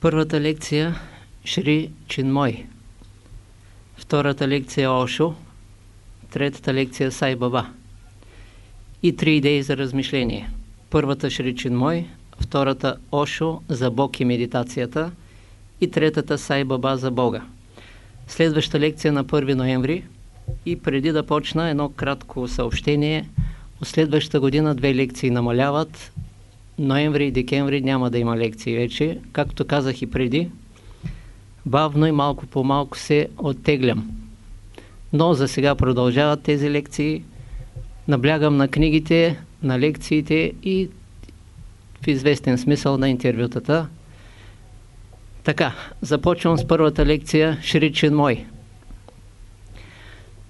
Първата лекция Шри Чинмой. Втората лекция Ошо. Третата лекция Сай Баба. И три идеи за размишление. Първата Шри Чинмой, втората Ошо за Бог и медитацията и третата Сай Баба за Бога. Следваща лекция на 1 ноември и преди да почна едно кратко съобщение. От следващата година две лекции намаляват, ноември и декември няма да има лекции вече. Както казах и преди, бавно и малко по малко се оттеглям. Но за сега продължават тези лекции. Наблягам на книгите, на лекциите и в известен смисъл на интервютата. Така, започвам с първата лекция Шричин мой.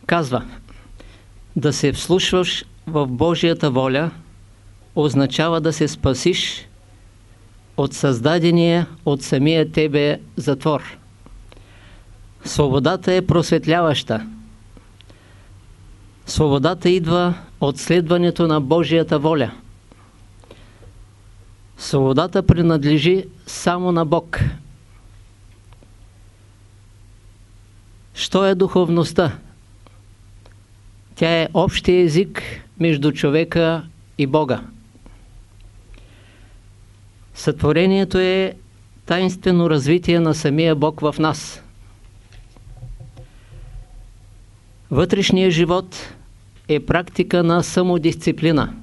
Казва, да се вслушваш в Божията воля – означава да се спасиш от създадения от самия тебе затвор. Свободата е просветляваща. Свободата идва от следването на Божията воля. Свободата принадлежи само на Бог. Що е духовността? Тя е общия език между човека и Бога. Сътворението е таинствено развитие на самия Бог в нас. Вътрешният живот е практика на самодисциплина.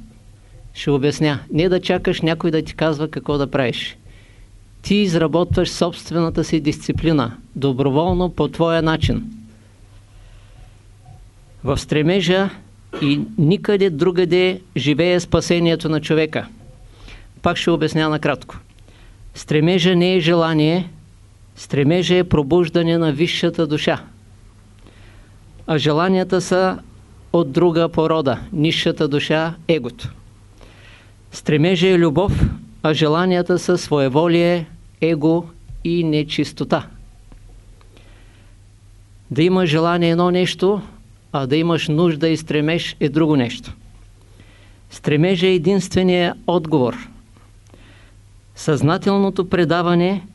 Ще обясня. Не да чакаш някой да ти казва какво да правиш. Ти изработваш собствената си дисциплина, доброволно по твоя начин. В стремежа и никъде другаде живее спасението на човека. Пак ще обясня накратко. Стремежа не е желание, стремежа е пробуждане на висшата душа. А желанията са от друга порода, нисшата душа, егото. Стремежа е любов, а желанията са своеволие, его и нечистота. Да имаш желание едно нещо, а да имаш нужда и стремеж е друго нещо. Стремежа е единствения отговор – Съзнателното предаване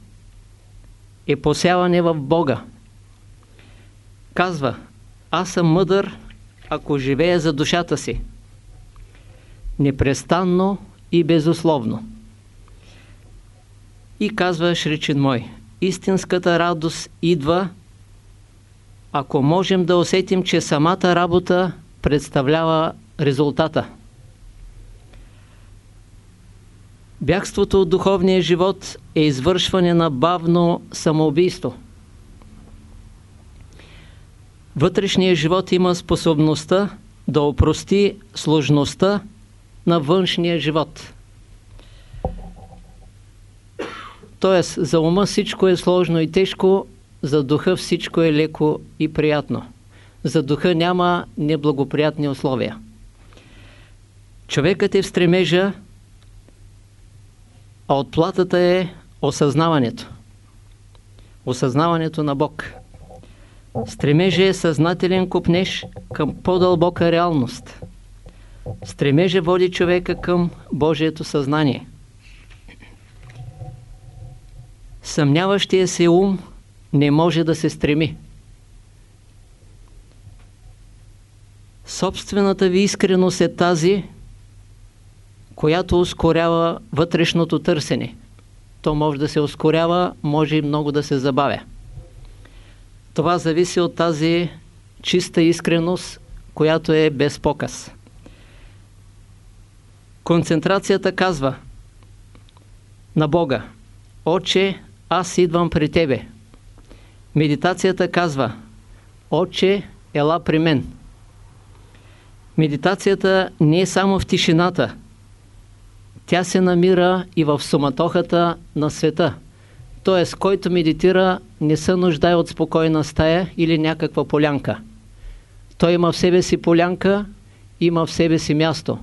е посяване в Бога. Казва, аз съм мъдър, ако живея за душата си. Непрестанно и безусловно. И казва Шричин мой, истинската радост идва, ако можем да усетим, че самата работа представлява резултата. Бягството от духовния живот е извършване на бавно самоубийство. Вътрешният живот има способността да опрости сложността на външния живот. Тоест, за ума всичко е сложно и тежко, за духа всичко е леко и приятно. За духа няма неблагоприятни условия. Човекът е в стремежа а отплатата е осъзнаването. Осъзнаването на Бог. Стремеже е съзнателен купнеж към по-дълбока реалност. Стремеже води човека към Божието съзнание. Съмняващия се ум не може да се стреми. Собствената ви искреност е тази, която ускорява вътрешното търсене. То може да се ускорява, може и много да се забавя. Това зависи от тази чиста искреност, която е без показ. Концентрацията казва на Бога Отче, аз идвам при Тебе. Медитацията казва Отче, ела при мен. Медитацията не е само в тишината, тя се намира и в суматохата на света. Тоест, който медитира, не се нуждае от спокойна стая или някаква полянка. Той има в себе си полянка, има в себе си място.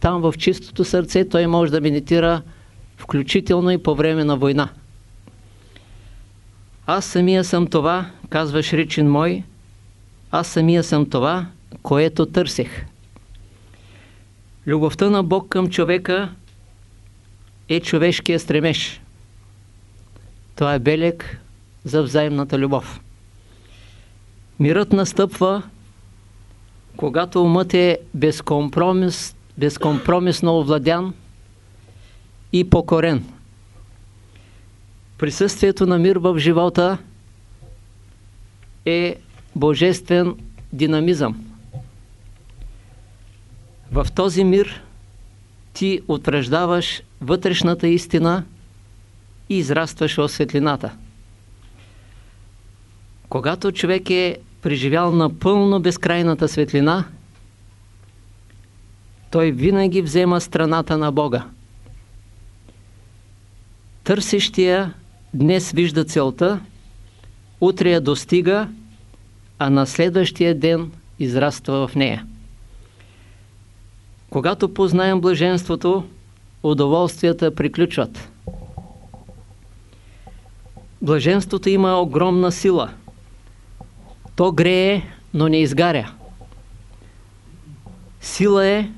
Там в чистото сърце той може да медитира включително и по време на война. Аз самия съм това, казва Шричин мой, аз самия съм това, което търсех. Любовта на Бог към човека е човешкия стремеж. Това е белег за взаимната любов. Мирът настъпва, когато умът е безкомпромис, безкомпромисно овладян и покорен. Присъствието на мир в живота е божествен динамизъм. В този мир ти утвърждаваш вътрешната истина и израстваш в светлината. Когато човек е преживял напълно безкрайната светлина, той винаги взема страната на Бога. Търсещия днес вижда целта, утре я достига, а на следващия ден израства в нея. Когато познаем блаженството, удоволствията приключват. Блаженството има огромна сила. То грее, но не изгаря. Сила е,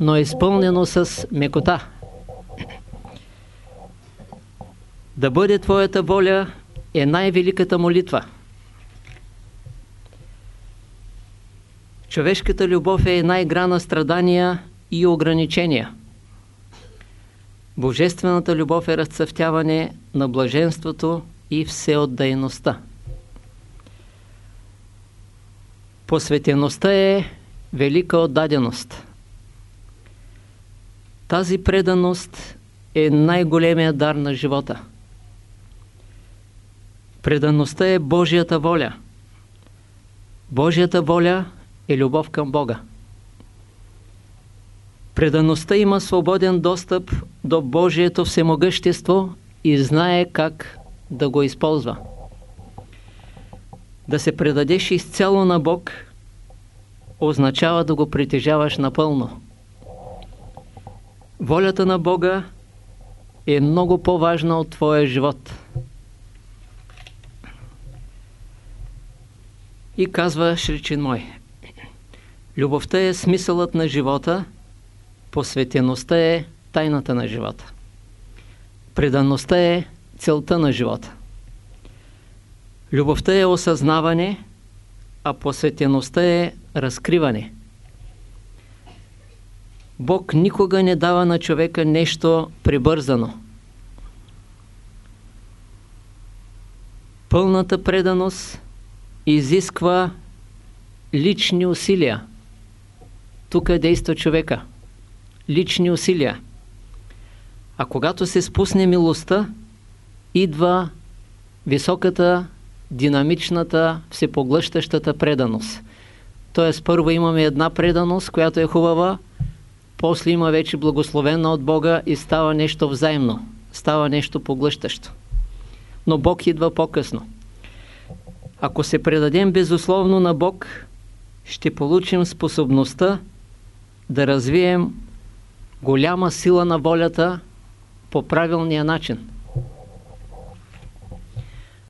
но е изпълнено с мекота. Да бъде Твоята воля е най-великата молитва. Човешката любов е една игра на страдания и ограничения. Божествената любов е разцъфтяване на блаженството и всеотдайността. Посветеността е велика отдаденост. Тази преданост е най-големия дар на живота. Предаността е Божията воля. Божията воля е любов към Бога. Предаността има свободен достъп до Божието всемогъщество и знае как да го използва. Да се предадеш изцяло на Бог означава да го притежаваш напълно. Волята на Бога е много по-важна от твоя живот. И казва Шричин мой, любовта е смисълът на живота, посветеността е тайната на живота. Преданността е целта на живота. Любовта е осъзнаване, а посветеността е разкриване. Бог никога не дава на човека нещо прибързано. Пълната преданост изисква лични усилия. Тук действа човека. Лични усилия. А когато се спусне милостта, идва високата, динамичната, всепоглъщащата преданост. Тоест, първо имаме една преданост, която е хубава, после има вече благословена от Бога и става нещо взаимно, става нещо поглъщащо. Но Бог идва по-късно. Ако се предадем безусловно на Бог, ще получим способността да развием голяма сила на волята по правилния начин.